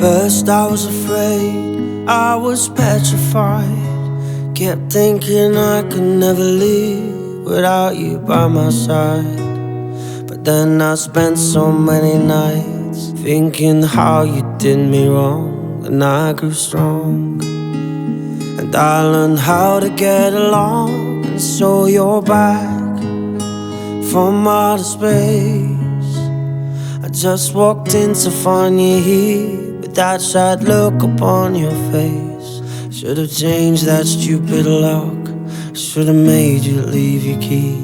first I was afraid, I was petrified. Kept thinking I could never leave without you by my side. But then I spent so many nights thinking how you did me wrong, and I grew strong. And I learned how to get along, and so you're back from outer space. I just walked in to find you here with that sad look upon your face. Should have changed that stupid lock. Should have made you leave your key.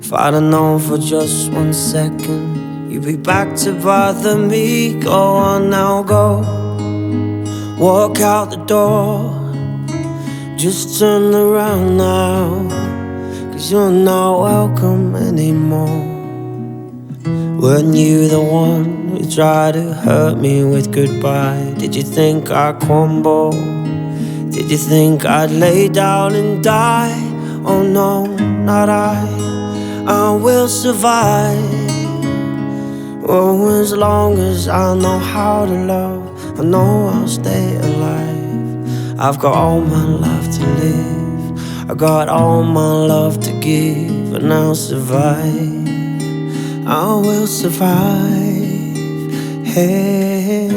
If I'd have known for just one second, you'd be back to bother me. Go on now, go. Walk out the door. Just turn around now. Cause you're not welcome anymore. Weren't you the one who tried to hurt me with goodbye? Did you think I'd crumble? Did you think I'd lay down and die? Oh no, not I. I will survive. Oh, as long as I know how to love, I know I'll stay alive. I've got all my life to live. I got all my love to give, and I'll survive. I will survive. Hey.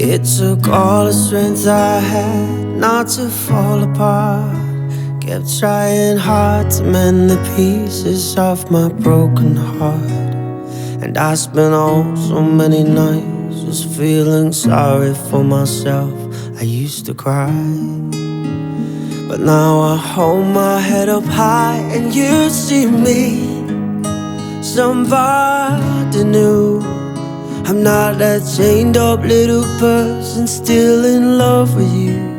It took all the strength I had not to fall apart. Kept trying hard to mend the pieces of my broken heart. And I spent all so many nights just feeling sorry for myself. I used to cry. But now I hold my head up high and you see me. Somebody new. I'm not that chained up little person still in love with you.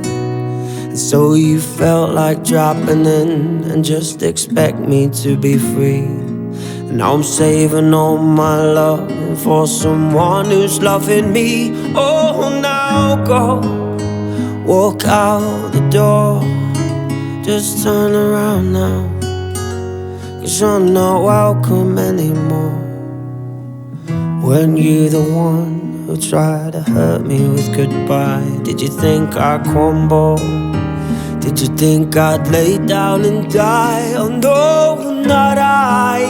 So you felt like dropping in and just expect me to be free. And now I'm saving all my love for someone who's loving me. Oh, now go walk out the door. Just turn around now. Cause you're not welcome anymore. Weren't you the one who tried to hurt me with goodbye? Did you think I'd crumble? Did you think I'd lay down and die? Oh no, not I.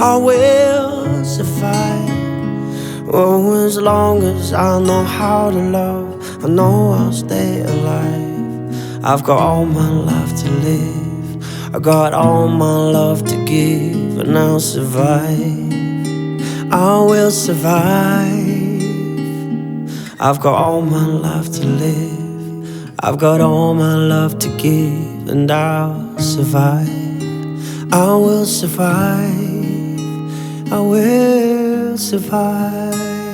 I will survive. Oh, as long as I know how to love, I know I'll stay alive. I've got all my life to live. I got all my love to give, and I'll survive. I will survive. I've got all my life to live. I've got all my love to give, and I'll survive. I will survive. I will survive.